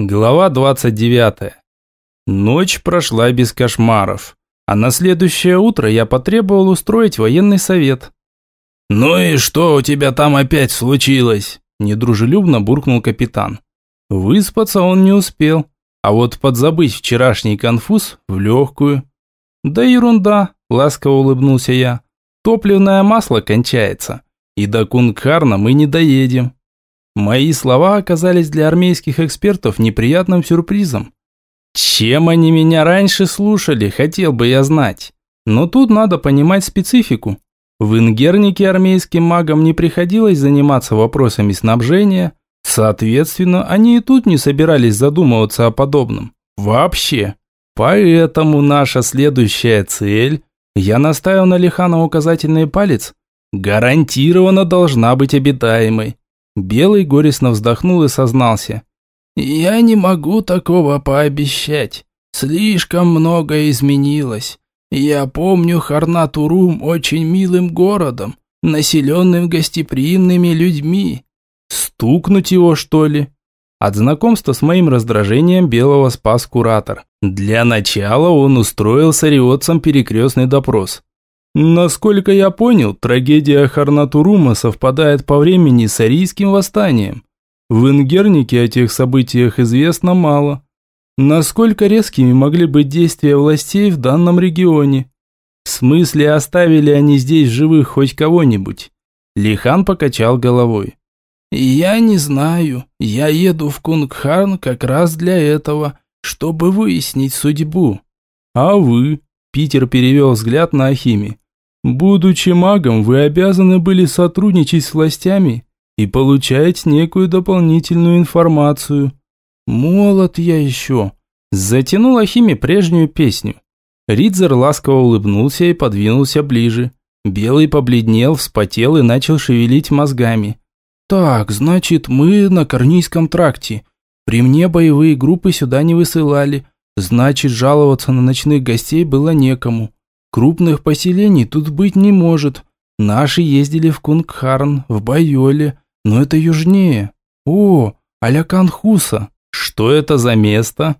Глава 29. Ночь прошла без кошмаров, а на следующее утро я потребовал устроить военный совет. «Ну и что у тебя там опять случилось?» – недружелюбно буркнул капитан. Выспаться он не успел, а вот подзабыть вчерашний конфуз в легкую. «Да ерунда», – ласково улыбнулся я. «Топливное масло кончается, и до Кунгхарна мы не доедем». Мои слова оказались для армейских экспертов неприятным сюрпризом. Чем они меня раньше слушали, хотел бы я знать. Но тут надо понимать специфику. В Ингернике армейским магам не приходилось заниматься вопросами снабжения, соответственно, они и тут не собирались задумываться о подобном. Вообще. Поэтому наша следующая цель, я наставил на Лихана указательный палец, гарантированно должна быть обитаемой. Белый горестно вздохнул и сознался. «Я не могу такого пообещать. Слишком многое изменилось. Я помню Харнатурум очень милым городом, населенным гостеприимными людьми». «Стукнуть его, что ли?» От знакомства с моим раздражением Белого спас куратор. Для начала он устроил с ариотцем перекрестный допрос. Насколько я понял, трагедия Харнатурума совпадает по времени с арийским восстанием. В Ингернике о тех событиях известно мало. Насколько резкими могли быть действия властей в данном регионе? В смысле, оставили они здесь живых хоть кого-нибудь? Лихан покачал головой. «Я не знаю. Я еду в Кунгхарн как раз для этого, чтобы выяснить судьбу». «А вы?» Питер перевел взгляд на Ахими. Будучи магом, вы обязаны были сотрудничать с властями и получать некую дополнительную информацию. Молод я еще. Затянул Ахиме прежнюю песню. Ридзер ласково улыбнулся и подвинулся ближе. Белый побледнел, вспотел и начал шевелить мозгами. «Так, значит, мы на Корнийском тракте. При мне боевые группы сюда не высылали. Значит, жаловаться на ночных гостей было некому. Крупных поселений тут быть не может. Наши ездили в Кунгхарн, в Байоле, но это южнее. О, Аляканхуса. Что это за место?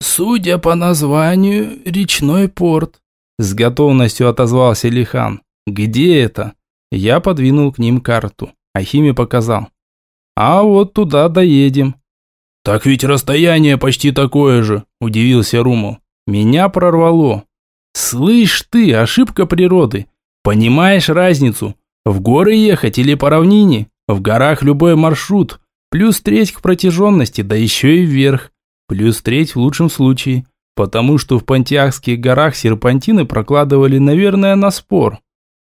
Судя по названию, речной порт. С готовностью отозвался Лихан. Где это? Я подвинул к ним карту. Ахиме показал. А вот туда доедем. Так ведь расстояние почти такое же, удивился Руму. Меня прорвало. Слышь ты, ошибка природы. Понимаешь разницу? В горы ехать или по равнине? В горах любой маршрут. Плюс треть к протяженности, да еще и вверх. Плюс треть в лучшем случае. Потому что в Пантиахских горах серпантины прокладывали, наверное, на спор.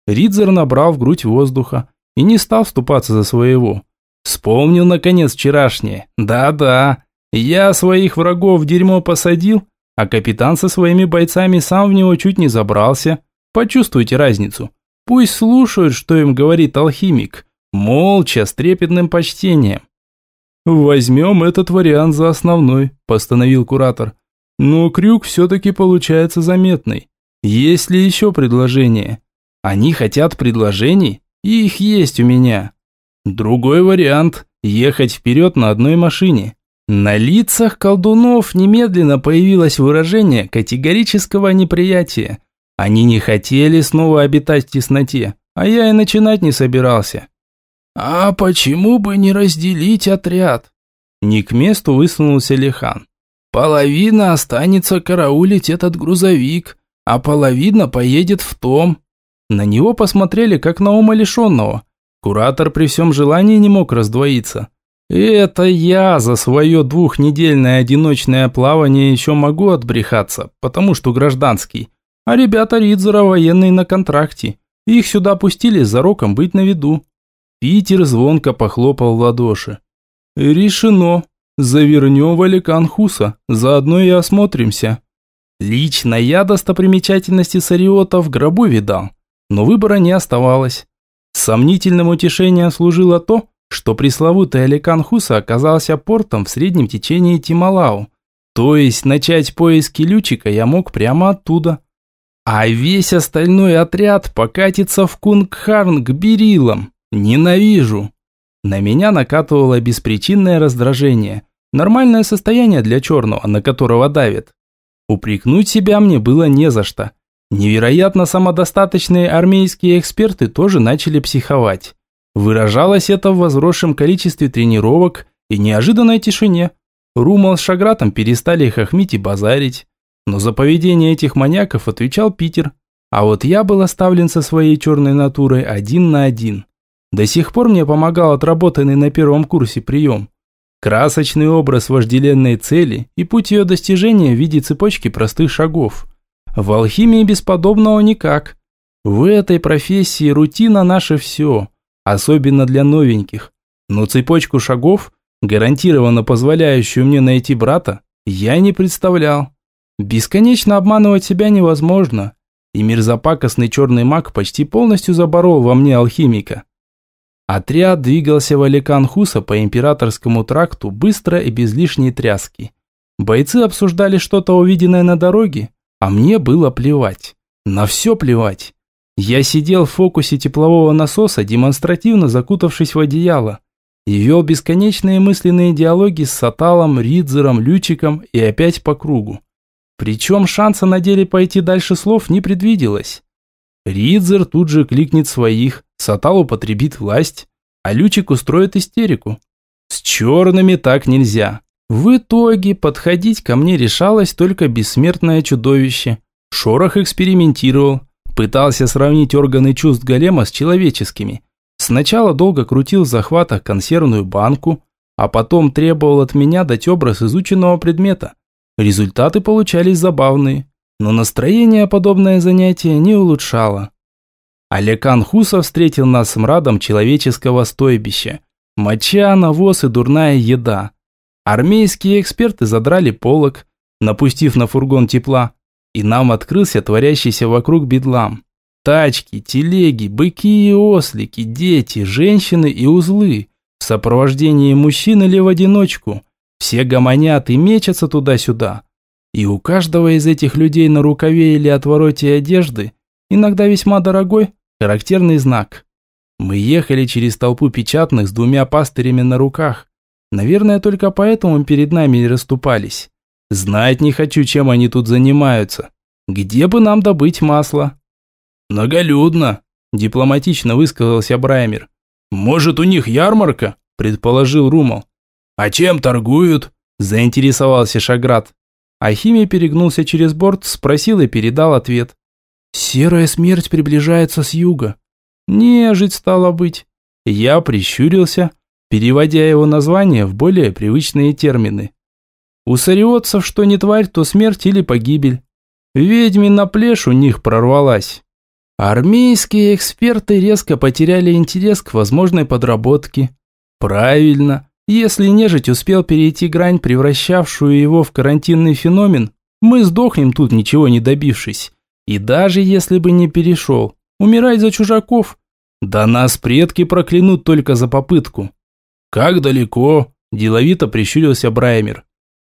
Ридзер набрал в грудь воздуха и не стал вступаться за своего. Вспомнил, наконец, вчерашнее. Да-да, я своих врагов в дерьмо посадил, а капитан со своими бойцами сам в него чуть не забрался. Почувствуйте разницу. Пусть слушают, что им говорит алхимик. Молча, с трепетным почтением. «Возьмем этот вариант за основной», – постановил куратор. «Но крюк все-таки получается заметный. Есть ли еще предложения? Они хотят предложений? Их есть у меня. Другой вариант – ехать вперед на одной машине. На лицах колдунов немедленно появилось выражение категорического неприятия. Они не хотели снова обитать в тесноте, а я и начинать не собирался. «А почему бы не разделить отряд?» Не к месту высунулся Лихан. «Половина останется караулить этот грузовик, а половина поедет в том». На него посмотрели, как на умалишенного. Куратор при всем желании не мог раздвоиться. Это я за свое двухнедельное одиночное плавание еще могу отбрехаться, потому что гражданский. А ребята Ридзера военные на контракте. Их сюда пустили за роком быть на виду. Питер звонко похлопал в ладоши. Решено. Завернем в Аликанхуса, заодно и осмотримся. Лично я достопримечательности Сариота в гробу видал, но выбора не оставалось. Сомнительным утешением служило то, что пресловутый Аликан Хуса оказался портом в среднем течении Тималау. То есть начать поиски Лючика я мог прямо оттуда. А весь остальной отряд покатится в Кунгхарн к Берилам. Ненавижу. На меня накатывало беспричинное раздражение. Нормальное состояние для черного, на которого давит. Упрекнуть себя мне было не за что. Невероятно самодостаточные армейские эксперты тоже начали психовать. Выражалось это в возросшем количестве тренировок и неожиданной тишине. Румал с Шагратом перестали хохмить и базарить. Но за поведение этих маньяков отвечал Питер. А вот я был оставлен со своей черной натурой один на один. До сих пор мне помогал отработанный на первом курсе прием. Красочный образ вожделенной цели и путь ее достижения в виде цепочки простых шагов. В алхимии бесподобного никак. В этой профессии рутина наше все, особенно для новеньких. Но цепочку шагов, гарантированно позволяющую мне найти брата, я не представлял. Бесконечно обманывать себя невозможно, и мерзопакостный черный маг почти полностью заборол во мне алхимика. Отряд двигался в Аликан-Хуса по императорскому тракту быстро и без лишней тряски. Бойцы обсуждали что-то увиденное на дороге, а мне было плевать. На все плевать. Я сидел в фокусе теплового насоса, демонстративно закутавшись в одеяло, и вел бесконечные мысленные диалоги с Саталом, Ридзером, Лючиком и опять по кругу. Причем шанса на деле пойти дальше слов не предвиделось. Ридзер тут же кликнет своих, Сатал употребит власть, а Лючик устроит истерику. С черными так нельзя. В итоге подходить ко мне решалось только бессмертное чудовище. Шорох экспериментировал, пытался сравнить органы чувств голема с человеческими. Сначала долго крутил в захватах консервную банку, а потом требовал от меня дать образ изученного предмета. Результаты получались забавные, но настроение подобное занятие не улучшало. Алекан Хуса встретил нас с мрадом человеческого стойбища. Моча, навоз и дурная еда. Армейские эксперты задрали полог, напустив на фургон тепла, и нам открылся творящийся вокруг бедлам. Тачки, телеги, быки и ослики, дети, женщины и узлы. В сопровождении мужчин или в одиночку. Все гомонят и мечутся туда-сюда. И у каждого из этих людей на рукаве или отвороте одежды, иногда весьма дорогой, Характерный знак. Мы ехали через толпу печатных с двумя пастырями на руках. Наверное, только поэтому перед нами и расступались. Знать не хочу, чем они тут занимаются. Где бы нам добыть масло? Многолюдно, дипломатично высказался Браймер. Может, у них ярмарка? предположил Румал. А чем торгуют? заинтересовался Шаград. Ахимия перегнулся через борт, спросил и передал ответ. Серая смерть приближается с юга. Нежить стало быть. Я прищурился, переводя его название в более привычные термины. У сариотцев что не тварь, то смерть или погибель. Ведьмина плешь у них прорвалась. Армейские эксперты резко потеряли интерес к возможной подработке. Правильно, если нежить успел перейти грань, превращавшую его в карантинный феномен, мы сдохнем тут, ничего не добившись. И даже если бы не перешел, умирать за чужаков, да нас предки проклянут только за попытку. Как далеко? Деловито прищурился Браймер.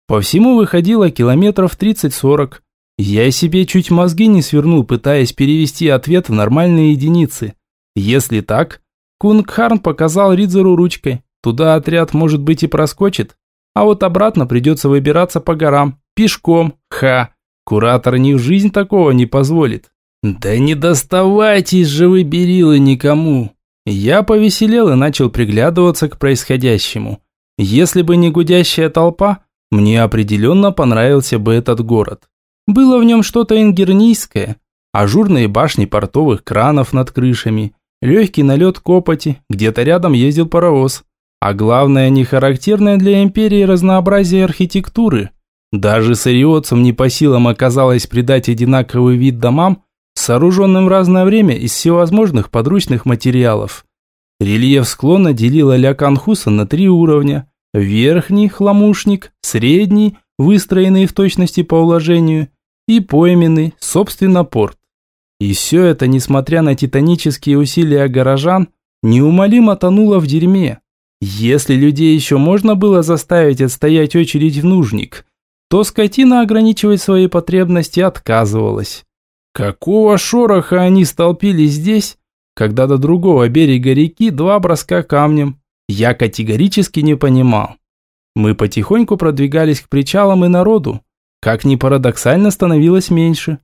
По всему выходило километров 30-40. Я себе чуть мозги не свернул, пытаясь перевести ответ в нормальные единицы. Если так, Кунгхарн показал Ридзеру ручкой. Туда отряд, может быть, и проскочит. А вот обратно придется выбираться по горам. Пешком. Ха. Куратор ни в жизнь такого не позволит. Да не доставайтесь же вы берилы никому. Я повеселел и начал приглядываться к происходящему. Если бы не гудящая толпа, мне определенно понравился бы этот город. Было в нем что-то ингернийское. Ажурные башни портовых кранов над крышами, легкий налет копоти, где-то рядом ездил паровоз. А главное, не характерное для империи разнообразие архитектуры – даже сариотцам не по силам оказалось придать одинаковый вид домам, сооруженным в разное время из всевозможных подручных материалов. Рельеф склона делил Аляканхуса на три уровня. Верхний – хламушник, средний – выстроенный в точности по уложению, и пойменный, собственно, порт. И все это, несмотря на титанические усилия горожан, неумолимо тонуло в дерьме. Если людей еще можно было заставить отстоять очередь в нужник – то скотина ограничивать свои потребности отказывалась. Какого шороха они столпились здесь, когда до другого берега реки два броска камнем, я категорически не понимал. Мы потихоньку продвигались к причалам и народу. Как ни парадоксально, становилось меньше.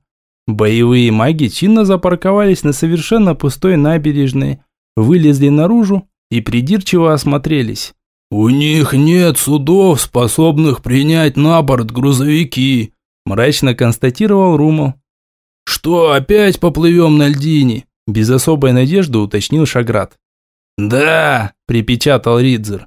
Боевые маги чинно запарковались на совершенно пустой набережной, вылезли наружу и придирчиво осмотрелись. «У них нет судов, способных принять на борт грузовики», мрачно констатировал Румал. «Что, опять поплывем на льдине?» Без особой надежды уточнил Шаград. «Да», – припечатал Ридзер.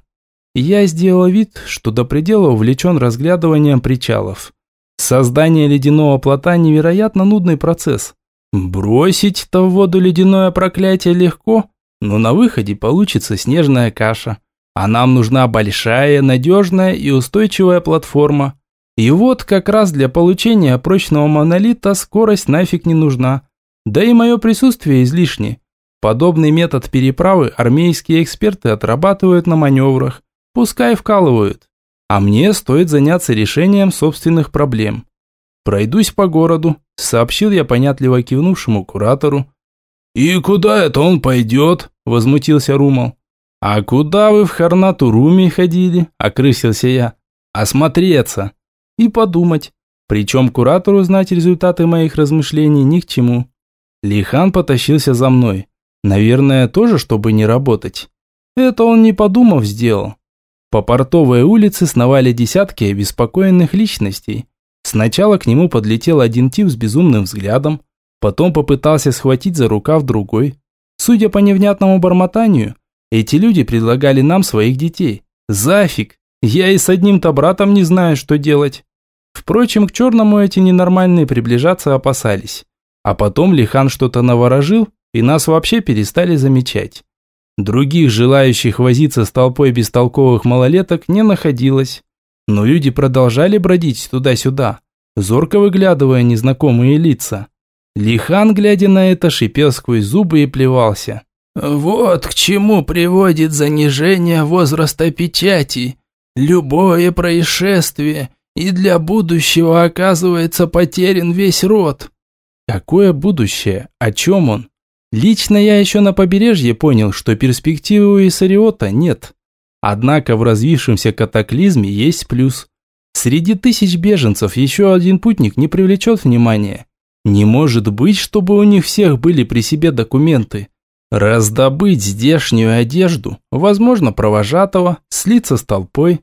Я сделал вид, что до предела увлечен разглядыванием причалов. Создание ледяного плота – невероятно нудный процесс. Бросить-то в воду ледяное проклятие легко, но на выходе получится снежная каша. А нам нужна большая, надежная и устойчивая платформа. И вот как раз для получения прочного монолита скорость нафиг не нужна. Да и мое присутствие излишне. Подобный метод переправы армейские эксперты отрабатывают на маневрах. Пускай вкалывают. А мне стоит заняться решением собственных проблем. Пройдусь по городу, сообщил я понятливо кивнувшему куратору. «И куда это он пойдет?» – возмутился Румал. «А куда вы в Харнатуруме ходили?» – окрысился я. «Осмотреться и подумать. Причем куратору знать результаты моих размышлений ни к чему. Лихан потащился за мной. Наверное, тоже, чтобы не работать. Это он не подумав сделал. По портовой улице сновали десятки обеспокоенных личностей. Сначала к нему подлетел один тип с безумным взглядом, потом попытался схватить за рукав другой. Судя по невнятному бормотанию, эти люди предлагали нам своих детей. Зафиг! Я и с одним-то братом не знаю, что делать. Впрочем, к черному эти ненормальные приближаться опасались. А потом Лихан что-то наворожил, и нас вообще перестали замечать. Других желающих возиться с толпой бестолковых малолеток не находилось. Но люди продолжали бродить туда-сюда, зорко выглядывая незнакомые лица. Лихан, глядя на это, шипел сквозь зубы и плевался. «Вот к чему приводит занижение возраста печати. Любое происшествие, и для будущего оказывается потерян весь род. Какое будущее? О чем он? Лично я еще на побережье понял, что перспективы у Исариота нет. Однако в развившемся катаклизме есть плюс. Среди тысяч беженцев еще один путник не привлечет внимания. Не может быть, чтобы у них всех были при себе документы. Раздобыть здешнюю одежду, возможно, провожатого, слиться с толпой.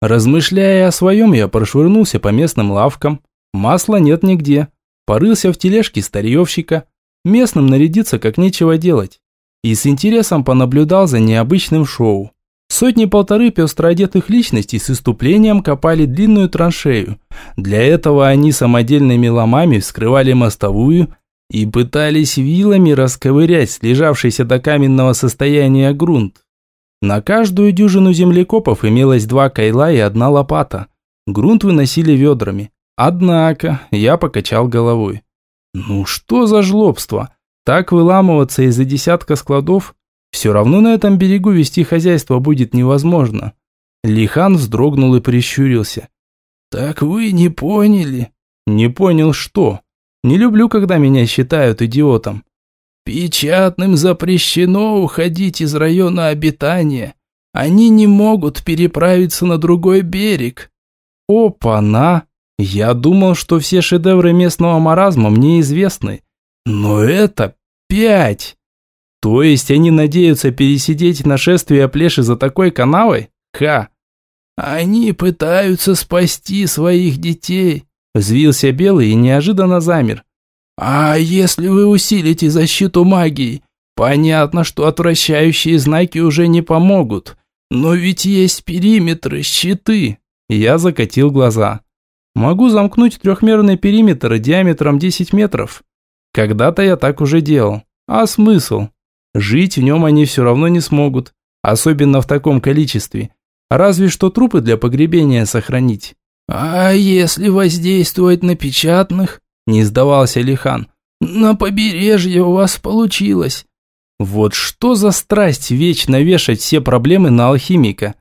Размышляя о своем, я прошвырнулся по местным лавкам. Масла нет нигде. Порылся в тележке старьевщика. Местным нарядиться как нечего делать. И с интересом понаблюдал за необычным шоу. Сотни-полторы пестро одетых личностей с иступлением копали длинную траншею. Для этого они самодельными ломами вскрывали мостовую и пытались вилами расковырять слежавшийся до каменного состояния грунт. На каждую дюжину землекопов имелось два кайла и одна лопата. Грунт выносили ведрами. Однако я покачал головой. Ну что за жлобство? Так выламываться из-за десятка складов? Все равно на этом берегу вести хозяйство будет невозможно. Лихан вздрогнул и прищурился. «Так вы не поняли?» «Не понял что?» Не люблю, когда меня считают идиотом. Печатным запрещено уходить из района обитания. Они не могут переправиться на другой берег. Опа-на! Я думал, что все шедевры местного маразма мне известны. Но это пять! То есть они надеются пересидеть нашествие плеши за такой канавой? Ха! Они пытаются спасти своих детей. Взвился Белый и неожиданно замер. «А если вы усилите защиту магии? Понятно, что отвращающие знаки уже не помогут. Но ведь есть периметры, щиты». Я закатил глаза. «Могу замкнуть трехмерный периметр диаметром 10 метров. Когда-то я так уже делал. А смысл? Жить в нем они все равно не смогут. Особенно в таком количестве. Разве что трупы для погребения сохранить. «А если воздействовать на печатных?» – не сдавался Лихан. «На побережье у вас получилось». «Вот что за страсть вечно вешать все проблемы на алхимика?»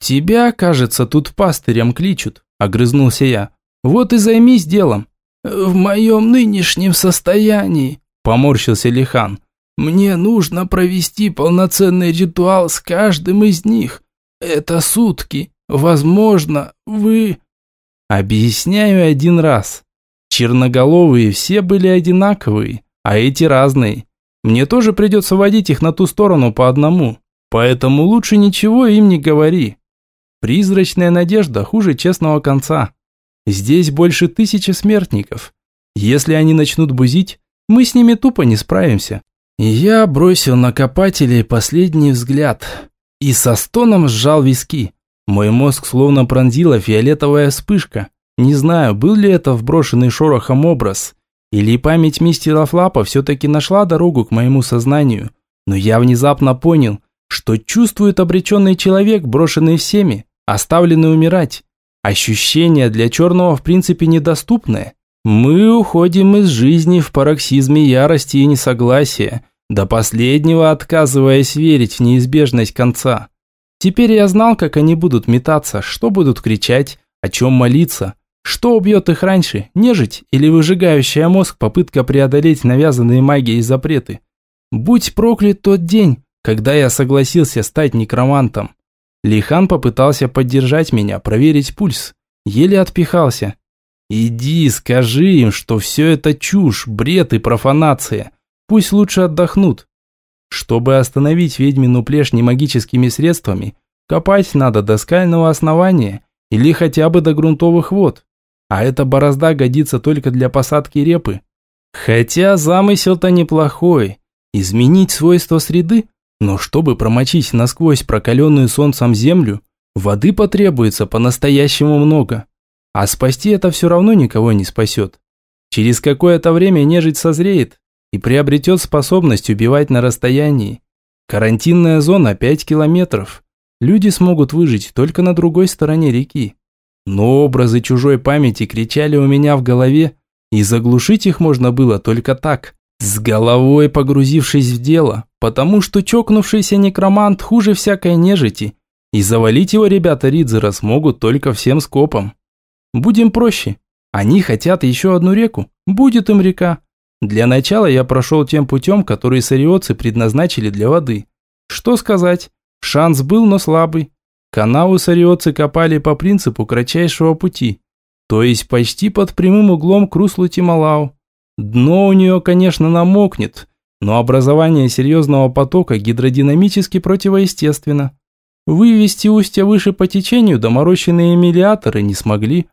«Тебя, кажется, тут пастырем кличут», – огрызнулся я. «Вот и займись делом». «В моем нынешнем состоянии», – поморщился Лихан. «Мне нужно провести полноценный ритуал с каждым из них. Это сутки, возможно, вы...» Объясняю один раз. Черноголовые все были одинаковые, а эти разные. Мне тоже придется водить их на ту сторону по одному, поэтому лучше ничего им не говори. Призрачная надежда хуже честного конца. Здесь больше тысячи смертников. Если они начнут бузить, мы с ними тупо не справимся. Я бросил на копателей последний взгляд и со стоном сжал виски. Мой мозг словно пронзила фиолетовая вспышка. Не знаю, был ли это вброшенный шорохом образ, или память мистера Флапа все-таки нашла дорогу к моему сознанию. Но я внезапно понял, что чувствует обреченный человек, брошенный всеми, оставленный умирать. Ощущение для черного в принципе недоступное. Мы уходим из жизни в пароксизме ярости и несогласия, до последнего отказываясь верить в неизбежность конца. Теперь я знал, как они будут метаться, что будут кричать, о чем молиться. Что убьет их раньше, нежить или выжигающая мозг попытка преодолеть навязанные магией запреты? Будь проклят тот день, когда я согласился стать некромантом. Лихан попытался поддержать меня, проверить пульс. Еле отпихался. «Иди, скажи им, что все это чушь, бред и профанация. Пусть лучше отдохнут». Чтобы остановить ведьмину плешь немагическими средствами, копать надо до скального основания или хотя бы до грунтовых вод. А эта борозда годится только для посадки репы. Хотя замысел-то неплохой. Изменить свойства среды, но чтобы промочить насквозь прокаленную солнцем землю, воды потребуется по-настоящему много. А спасти это все равно никого не спасет. Через какое-то время нежить созреет и приобретет способность убивать на расстоянии. Карантинная зона 5 километров. Люди смогут выжить только на другой стороне реки. Но образы чужой памяти кричали у меня в голове, и заглушить их можно было только так, с головой погрузившись в дело, потому что чокнувшийся некромант хуже всякой нежити, и завалить его ребята Ридзера смогут только всем скопом. Будем проще. Они хотят еще одну реку, будет им река. Для начала я прошел тем путем, который сариотцы предназначили для воды. Что сказать, шанс был, но слабый. Канаву сариотцы копали по принципу кратчайшего пути, то есть почти под прямым углом к руслу Тималау. Дно у нее, конечно, намокнет, но образование серьезного потока гидродинамически противоестественно. Вывести устья выше по течению доморощенные мелиаторы не смогли.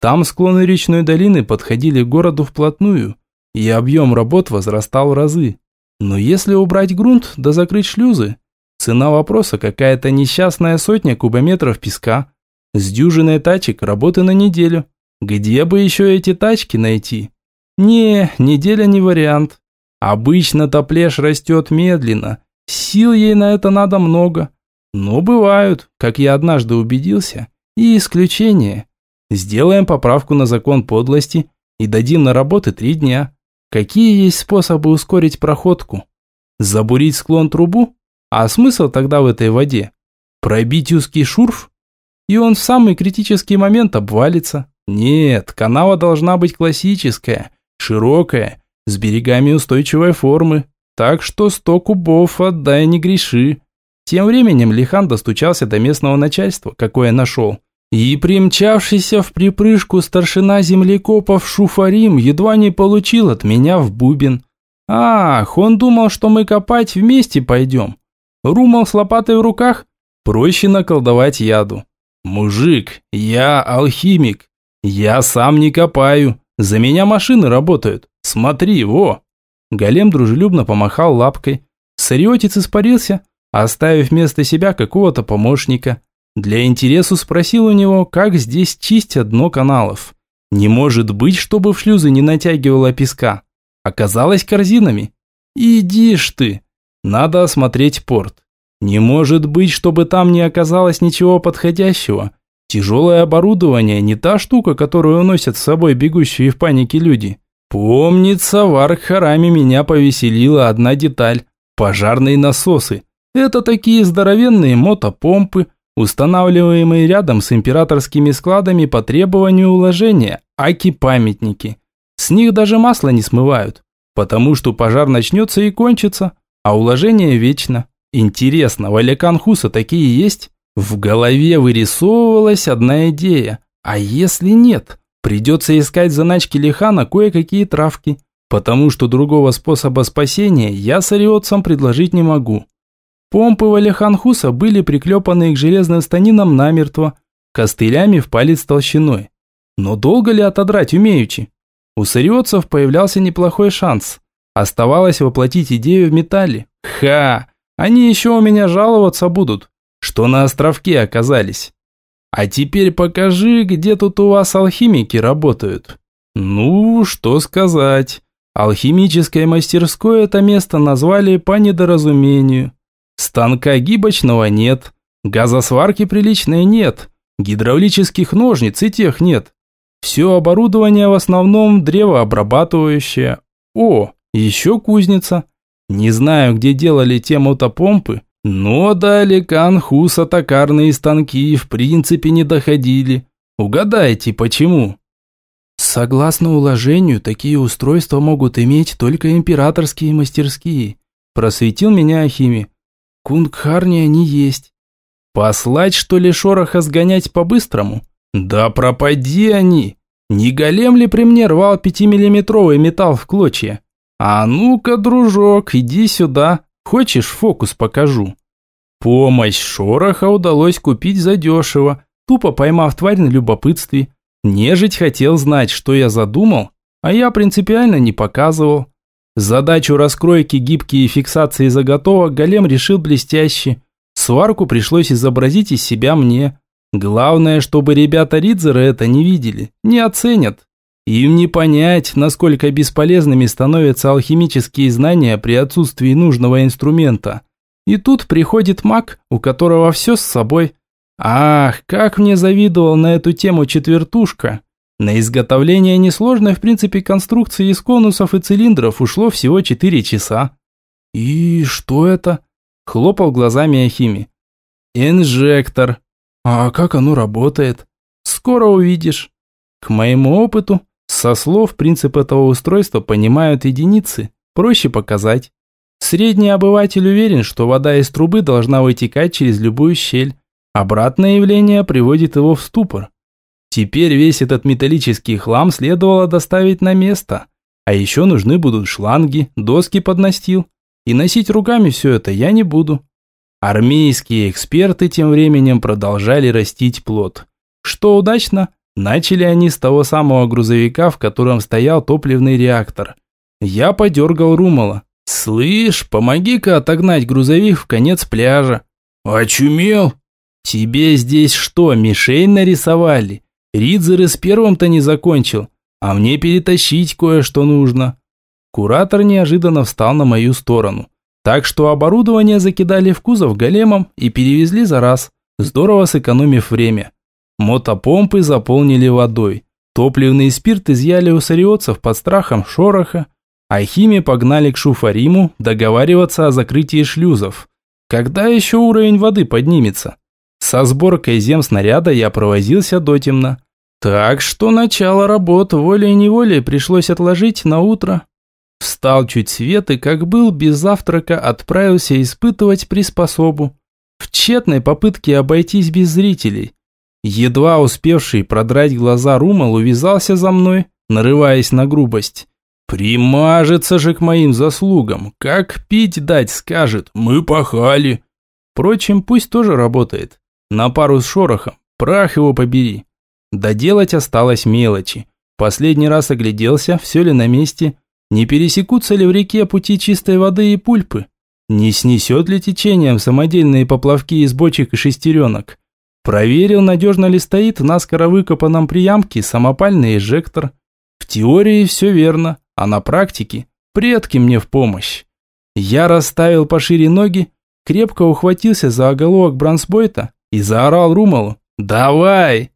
Там склоны речной долины подходили к городу вплотную, и объем работ возрастал в разы. Но если убрать грунт да закрыть шлюзы, Цена вопроса какая-то несчастная сотня кубометров песка. С дюжиной тачек работы на неделю. Где бы еще эти тачки найти? Не, неделя не вариант. Обычно топлеш растет медленно. Сил ей на это надо много. Но бывают, как я однажды убедился, и исключения. Сделаем поправку на закон подлости и дадим на работы три дня. Какие есть способы ускорить проходку? Забурить склон трубу? А смысл тогда в этой воде? Пробить узкий шурф? И он в самый критический момент обвалится. Нет, канава должна быть классическая, широкая, с берегами устойчивой формы. Так что сто кубов отдай не греши. Тем временем Лихан достучался до местного начальства, какое нашел. И примчавшийся в припрыжку старшина землекопов Шуфарим едва не получил от меня в бубен. Ах, он думал, что мы копать вместе пойдем. Румал с лопатой в руках? Проще наколдовать яду. Мужик, я алхимик. Я сам не копаю. За меня машины работают. Смотри, во. Голем дружелюбно помахал лапкой. Сариотец испарился, оставив вместо себя какого-то помощника. Для интересу спросил у него, как здесь чистят дно каналов. Не может быть, чтобы в шлюзы не натягивало песка. Оказалось корзинами. Иди ж ты. Надо осмотреть порт. Не может быть, чтобы там не оказалось ничего подходящего. Тяжелое оборудование не та штука, которую носят с собой бегущие в панике люди. Помнится, в Аркхараме меня повеселила одна деталь – пожарные насосы. Это такие здоровенные мотопомпы, устанавливаемые рядом с императорскими складами по требованию уложения, аки-памятники. С них даже масло не смывают, потому что пожар начнется и кончится – а уложение вечно. Интересно, в Алякан-Хуса такие есть? В голове вырисовывалась одна идея. А если нет? Придется искать заначки Лихана кое-какие травки, потому что другого способа спасения я с ариотцем предложить не могу. Помпы Валиханхуса были приклепаны к железным станинам намертво, костылями в палец толщиной. Но долго ли отодрать умеючи? У сариотцев появлялся неплохой шанс. Оставалось воплотить идею в металле. Ха! Они еще у меня жаловаться будут, что на островке оказались. А теперь покажи, где тут у вас алхимики работают. Ну, что сказать. Алхимической мастерской это место назвали по недоразумению. Станка гибочного нет, газосварки приличной нет, гидравлических ножниц и тех нет. Все оборудование в основном древообрабатывающее. О, еще кузница. Не знаю, где делали те мотопомпы, но до Аликанхуса токарные станки в принципе не доходили. Угадайте, почему? Согласно уложению, такие устройства могут иметь только императорские мастерские. Просветил меня Ахими. Кунгхарни они есть. Послать, что ли, шороха сгонять по-быстрому? Да пропади они! Не голем ли при мне рвал пятимиллиметровый металл в клочья? А ну-ка, дружок, иди сюда, Хочешь, фокус покажу?» Помощь шороха удалось купить задешево, тупо поймав тварь на любопытстве. Нежить хотел знать, что я задумал, а я принципиально не показывал. Задачу раскройки гибкие фиксации заготовок голем решил блестяще. Сварку пришлось изобразить из себя мне. Главное, чтобы ребята Ридзера это не видели, не оценят. Им не понять, насколько бесполезными становятся алхимические знания при отсутствии нужного инструмента. И тут приходит маг, у которого все с собой. Ах, как мне завидовал на эту тему четвертушка. На изготовление несложной в принципе конструкции из конусов и цилиндров ушло всего 4 часа. «И что это?» – хлопал глазами Ахими. «Инжектор. А как оно работает?» «Скоро увидишь». К моему опыту, со слов принцип этого устройства понимают единицы, проще показать. Средний обыватель уверен, что вода из трубы должна вытекать через любую щель. Обратное явление приводит его в ступор. Теперь весь этот металлический хлам следовало доставить на место. А еще нужны будут шланги, доски под настил. И носить руками все это я не буду. Армейские эксперты тем временем продолжали растить плод. Что удачно, Начали они с того самого грузовика, в котором стоял топливный реактор. Я подергал Румала. «Слышь, помоги-ка отогнать грузовик в конец пляжа». «Очумел?» «Тебе здесь что, мишень нарисовали? Ридзер с первым-то не закончил, а мне перетащить кое-что нужно». Куратор неожиданно встал на мою сторону. Так что оборудование закидали в кузов големом и перевезли за раз, здорово сэкономив время. Мотопомпы заполнили водой. Топливный спирт изъяли у сариотцев под страхом шороха, а хими погнали к Шуфариму договариваться о закрытии шлюзов. Когда еще уровень воды поднимется? Со сборкой земснаряда я провозился дотемно. Так что начало работ волей-неволей пришлось отложить на утро. Встал чуть свет и, как был, без завтрака отправился испытывать приспособу. В тщетной попытке обойтись без зрителей. Едва успевший продрать глаза Румал увязался за мной, нарываясь на грубость. «Примажется же к моим заслугам, как пить дать скажет, мы пахали». Впрочем, пусть тоже работает. На пару с шорохом, прах его побери. Доделать осталось мелочи. Последний раз огляделся, все ли на месте, не пересекутся ли в реке пути чистой воды и пульпы, не снесет ли течением самодельные поплавки из бочек и шестеренок. Проверил, надежно ли стоит в наскоро выкопанном приямке самопальный эжектор. В теории все верно, а на практике предки мне в помощь. Я расставил пошире ноги, крепко ухватился за оголовок бронспойта и заорал Румалу «Давай!».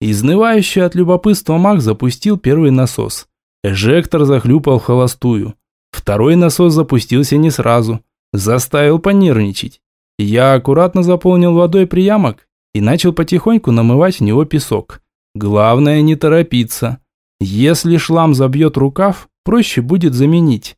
Изнывающий от любопытства маг запустил первый насос. Эжектор захлюпал холостую. Второй насос запустился не сразу, заставил понервничать. Я аккуратно заполнил водой приямок и начал потихоньку намывать в него песок. Главное не торопиться. Если шлам забьет рукав, проще будет заменить.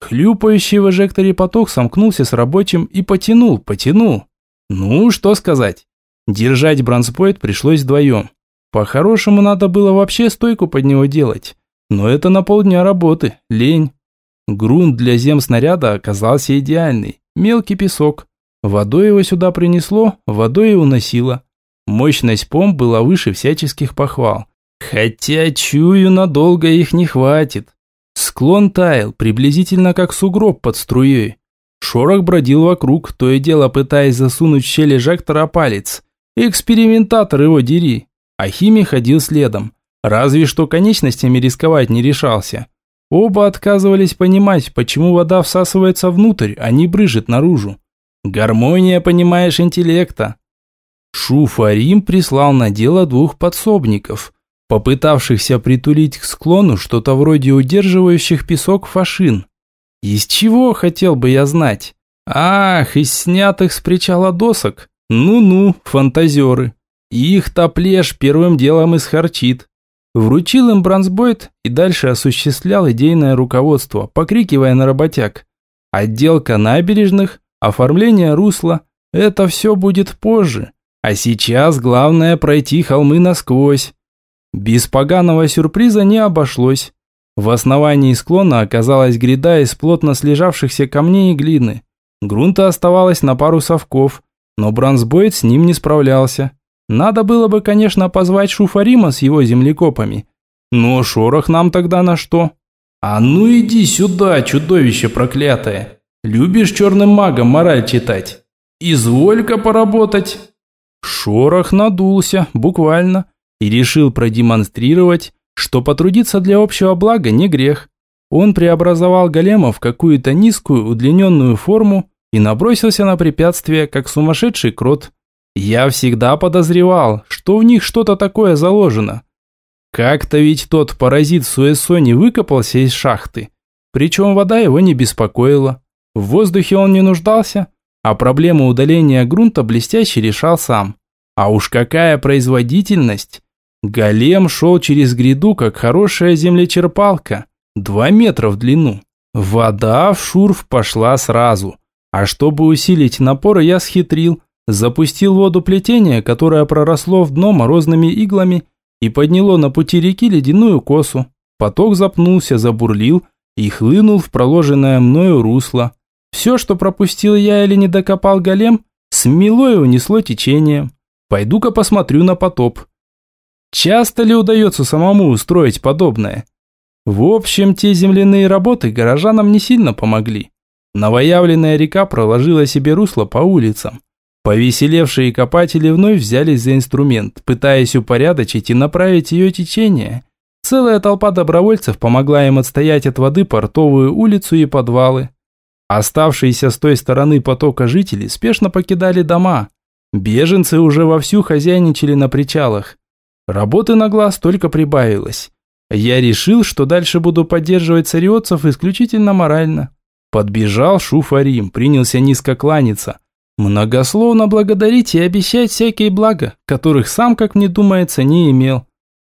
Хлюпающий в эжекторе поток сомкнулся с рабочим и потянул, потянул. Ну, что сказать. Держать бронспойт пришлось вдвоем. По-хорошему надо было вообще стойку под него делать. Но это на полдня работы, лень. Грунт для земснаряда оказался идеальный. Мелкий песок. Водой его сюда принесло, водой и уносило. Мощность помп была выше всяческих похвал. Хотя, чую, надолго их не хватит. Склон таял, приблизительно как сугроб под струей. Шорох бродил вокруг, то и дело пытаясь засунуть в щель эжектора палец. Экспериментатор его дери. А ходил следом. Разве что конечностями рисковать не решался. Оба отказывались понимать, почему вода всасывается внутрь, а не брыжет наружу. Гармония, понимаешь, интеллекта. Шуфарим прислал на дело двух подсобников, попытавшихся притулить к склону что-то вроде удерживающих песок фашин. Из чего, хотел бы я знать? Ах, из снятых с причала досок. Ну-ну, фантазеры. Их топлеш первым делом исхарчит. Вручил им бронзбойт и дальше осуществлял идейное руководство, покрикивая на работяг. Отделка набережных, оформление русла – это все будет позже. А сейчас главное пройти холмы насквозь. Без поганого сюрприза не обошлось. В основании склона оказалась гряда из плотно слежавшихся камней и глины. Грунта оставалось на пару совков, но Брансбойд с ним не справлялся. Надо было бы, конечно, позвать Шуфарима с его землекопами. Но шорох нам тогда на что? А ну иди сюда, чудовище проклятое. Любишь черным магом мораль читать? Изволь-ка поработать. Шорох надулся, буквально, и решил продемонстрировать, что потрудиться для общего блага не грех. Он преобразовал голема в какую-то низкую удлиненную форму и набросился на препятствие, как сумасшедший крот. Я всегда подозревал, что в них что-то такое заложено. Как-то ведь тот паразит Суэсо не выкопался из шахты, причем вода его не беспокоила. В воздухе он не нуждался, а проблему удаления грунта блестяще решал сам. А уж какая производительность! Голем шел через гряду, как хорошая землечерпалка, два метра в длину. Вода в шурф пошла сразу. А чтобы усилить напор, я схитрил, запустил воду плетения, которое проросло в дно морозными иглами и подняло на пути реки ледяную косу. Поток запнулся, забурлил и хлынул в проложенное мною русло. Все, что пропустил я или не докопал голем, смело и унесло течением. Пойду-ка посмотрю на потоп. Часто ли удается самому устроить подобное? В общем, те земляные работы горожанам не сильно помогли. Новоявленная река проложила себе русло по улицам. Повеселевшие копатели вновь взялись за инструмент, пытаясь упорядочить и направить ее течение. Целая толпа добровольцев помогла им отстоять от воды портовую улицу и подвалы. Оставшиеся с той стороны потока жители спешно покидали дома. Беженцы уже вовсю хозяйничали на причалах. Работы на глаз только прибавилось. Я решил, что дальше буду поддерживать цариотцев исключительно морально. Подбежал Шуфарим, принялся низко кланяться. Многословно благодарить и обещать всякие блага, которых сам, как мне думается, не имел.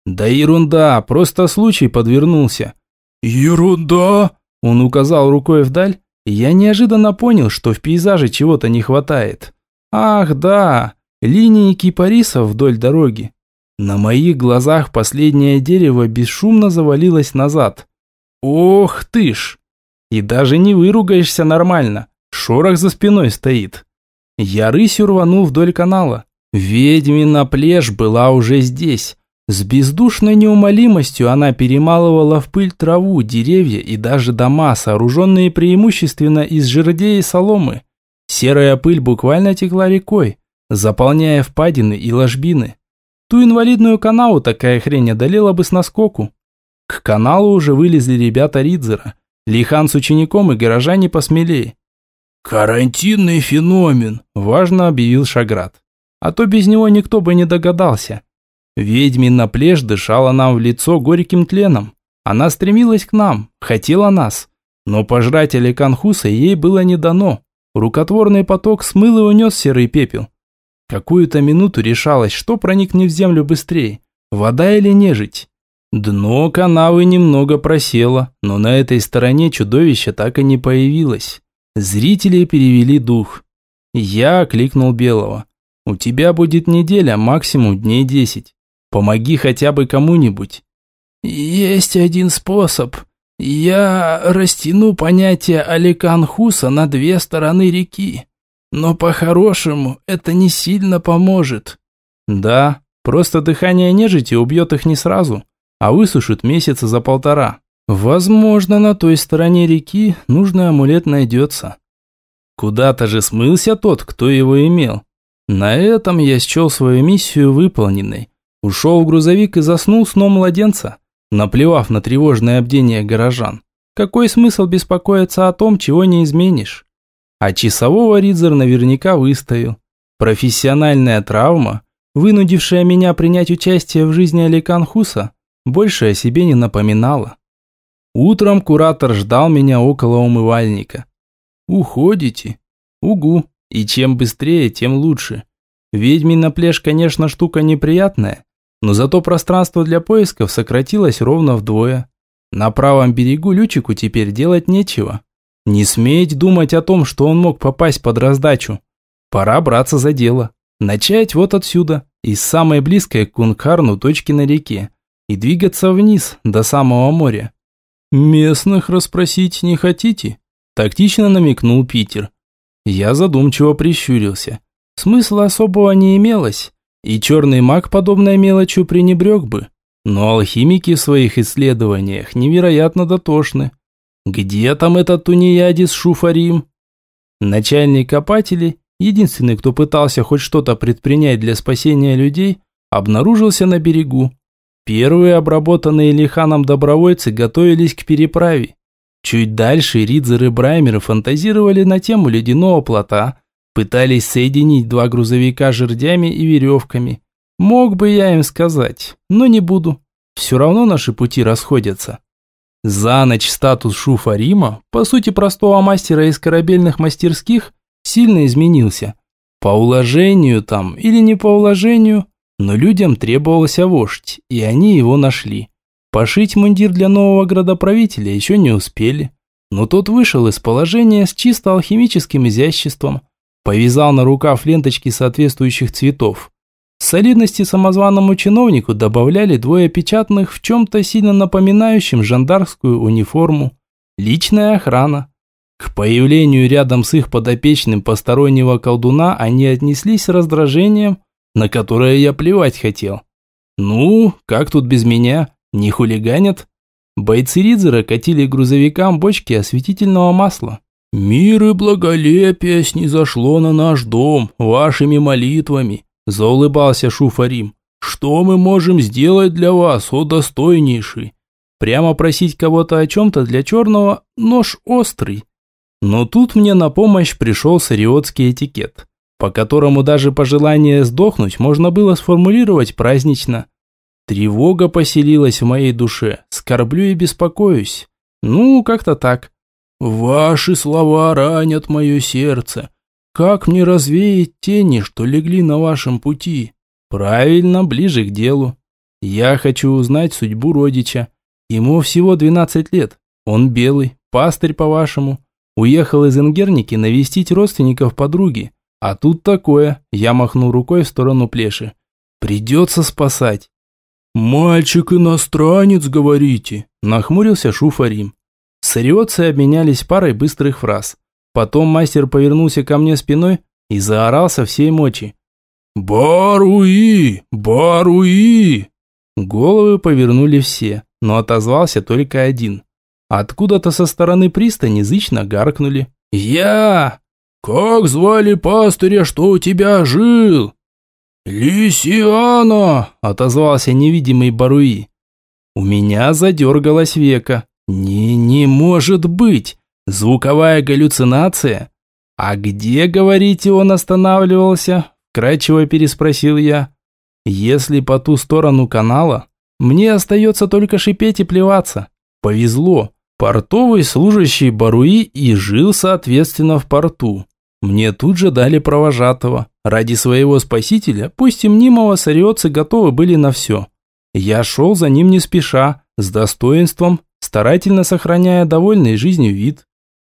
Да ерунда, просто случай подвернулся. Ерунда? Он указал рукой вдаль, я неожиданно понял, что в пейзаже чего-то не хватает. Ах, да, линии кипарисов вдоль дороги. На моих глазах последнее дерево бесшумно завалилось назад. Ох ты ж! И даже не выругаешься нормально. Шорох за спиной стоит. Я рысью рванул вдоль канала. Ведьмина плешь была уже здесь. С бездушной неумолимостью она перемалывала в пыль траву, деревья и даже дома, сооруженные преимущественно из жердей и соломы. Серая пыль буквально текла рекой, заполняя впадины и ложбины. Ту инвалидную канаву такая хрень одолела бы с наскоку. К каналу уже вылезли ребята Ридзера. Лихан с учеником и горожане посмелее. «Карантинный феномен», – важно объявил Шаград. А то без него никто бы не догадался. Ведьмина плешь дышала нам в лицо горьким тленом. Она стремилась к нам, хотела нас. Но пожрать Аликанхуса ей было не дано. Рукотворный поток смыл и унес серый пепел. Какую-то минуту решалось, что проникнет в землю быстрее, вода или нежить. Дно канавы немного просело, но на этой стороне чудовище так и не появилось. Зрители перевели дух. Я окликнул Белого. У тебя будет неделя, максимум дней десять. Помоги хотя бы кому-нибудь. Есть один способ. Я растяну понятие Аликанхуса на две стороны реки. Но по-хорошему это не сильно поможет. Да, просто дыхание нежити убьет их не сразу, а высушит месяца за полтора. Возможно, на той стороне реки нужный амулет найдется. Куда-то же смылся тот, кто его имел. На этом я счел свою миссию выполненной. Ушел в грузовик и заснул сном младенца, наплевав на тревожное обдение горожан. Какой смысл беспокоиться о том, чего не изменишь? А часового Ридзер наверняка выставил. Профессиональная травма, вынудившая меня принять участие в жизни Аликан Хуса, больше о себе не напоминала. Утром куратор ждал меня около умывальника. «Уходите?» «Угу. И чем быстрее, тем лучше. Ведьмина плешь, конечно, штука неприятная, но зато пространство для поисков сократилось ровно вдвое. На правом берегу Лючику теперь делать нечего. Не сметь думать о том, что он мог попасть под раздачу. Пора браться за дело. Начать вот отсюда, из самой близкой к Кункарну точки на реке, и двигаться вниз, до самого моря. «Местных расспросить не хотите?» – тактично намекнул Питер. Я задумчиво прищурился. Смысла особого не имелось, и черный маг подобной мелочью пренебрег бы. Но алхимики в своих исследованиях невероятно дотошны. Где там этот тунеядис Шуфарим? Начальник копателей, единственный, кто пытался хоть что-то предпринять для спасения людей, обнаружился на берегу. Первые обработанные Лиханом добровольцы готовились к переправе. Чуть дальше Ридзер и Браймер фантазировали на тему ледяного плота, пытались соединить два грузовика жердями и веревками. Мог бы я им сказать, но не буду. Все равно наши пути расходятся. За ночь статус Шуфа Рима, по сути простого мастера из корабельных мастерских, сильно изменился. По уложению там или не по уложению, но людям требовался вождь, и они его нашли. Пошить мундир для нового градоправителя еще не успели, но тот вышел из положения с чисто алхимическим изяществом, повязал на рукав ленточки соответствующих цветов. Солидности самозваному чиновнику добавляли двое печатных в чем-то сильно напоминающем жандарскую униформу. Личная охрана. К появлению рядом с их подопечным постороннего колдуна они отнеслись с раздражением, на которое я плевать хотел. Ну, как тут без меня? Не хулиганят? Бойцы Ридзера катили грузовикам бочки осветительного масла. «Мир и благолепие снизошло на наш дом вашими молитвами», Заулыбался Шуфарим. «Что мы можем сделать для вас, о достойнейший?» Прямо просить кого-то о чем-то для черного – нож острый. Но тут мне на помощь пришел сариотский этикет, по которому даже пожелание сдохнуть можно было сформулировать празднично. Тревога поселилась в моей душе, скорблю и беспокоюсь. Ну, как-то так. «Ваши слова ранят мое сердце. Как мне развеять тени, что легли на вашем пути? Правильно, ближе к делу. Я хочу узнать судьбу родича. Ему всего 12 лет. Он белый, пастырь по-вашему. Уехал из Ингерники навестить родственников подруги. А тут такое, я махнул рукой в сторону плеши. Придется спасать. «Мальчик-иностранец, говорите?» – нахмурился Шуфарим. Сариотцы обменялись парой быстрых фраз. Потом мастер повернулся ко мне спиной и заорал со всей мочи. «Баруи! Баруи!» Головы повернули все, но отозвался только один. Откуда-то со стороны пристани зычно гаркнули. «Я!» «Как звали пастыря, что у тебя жил?» «Лисиана!» – отозвался невидимый Баруи. У меня задергалось века. «Не, не может быть! Звуковая галлюцинация? А где, говорите, он останавливался? Кратчево переспросил я. Если по ту сторону канала, мне остается только шипеть и плеваться. Повезло. Портовый служащий Баруи и жил, соответственно, в порту. Мне тут же дали провожатого. Ради своего спасителя, пусть и мнимого, сариотцы готовы были на все. Я шел за ним не спеша, с достоинством, старательно сохраняя довольный жизнью вид.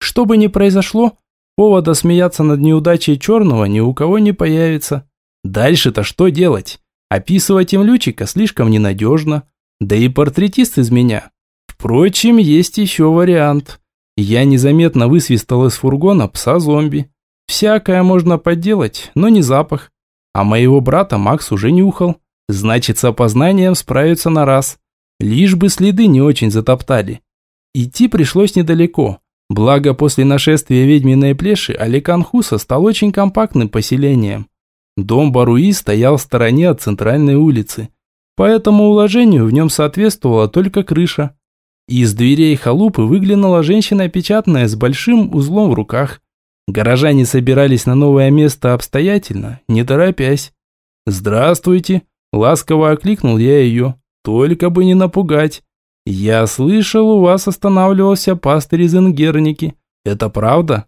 Что бы ни произошло, повода смеяться над неудачей черного ни у кого не появится. Дальше-то что делать? Описывать им Лючика слишком ненадежно. Да и портретист из меня. Впрочем, есть еще вариант. Я незаметно высвистал из фургона пса-зомби. Всякое можно подделать, но не запах. А моего брата Макс уже нюхал. Значит, с опознанием справиться на раз. Лишь бы следы не очень затоптали. Идти пришлось недалеко. Благо, после нашествия ведьминой плеши Аликанхуса стал очень компактным поселением. Дом Баруи стоял в стороне от центральной улицы. Поэтому уложению в нем соответствовала только крыша. Из дверей халупы выглянула женщина печатная с большим узлом в руках. Горожане собирались на новое место обстоятельно, не торопясь. «Здравствуйте!» – ласково окликнул я ее. «Только бы не напугать!» «Я слышал, у вас останавливался пастырь из Ингерники. Это правда?»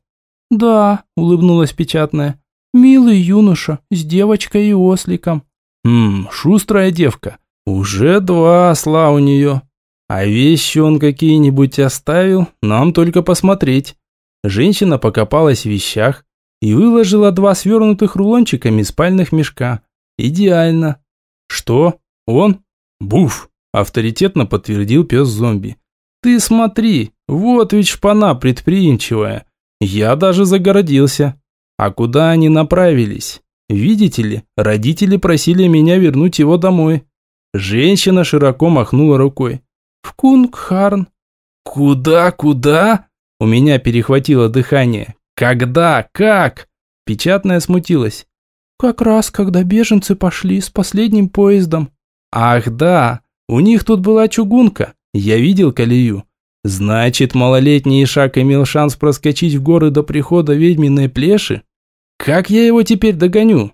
«Да», – улыбнулась печатная. «Милый юноша, с девочкой и осликом». «Хм, шустрая девка. Уже два осла у нее. А вещи он какие-нибудь оставил, нам только посмотреть». Женщина покопалась в вещах и выложила два свернутых рулончиками спальных мешка. Идеально. Что? Он? Буф, авторитетно подтвердил пес-зомби. Ты смотри, вот ведь шпана предприимчивая. Я даже загородился. А куда они направились? Видите ли, родители просили меня вернуть его домой. Женщина широко махнула рукой. В Кунгхарн. Куда, куда? У меня перехватило дыхание. Когда? Как? Печатная смутилась. Как раз, когда беженцы пошли с последним поездом. Ах да, у них тут была чугунка. Я видел колею. Значит, малолетний Ишак имел шанс проскочить в горы до прихода ведьминой плеши? Как я его теперь догоню?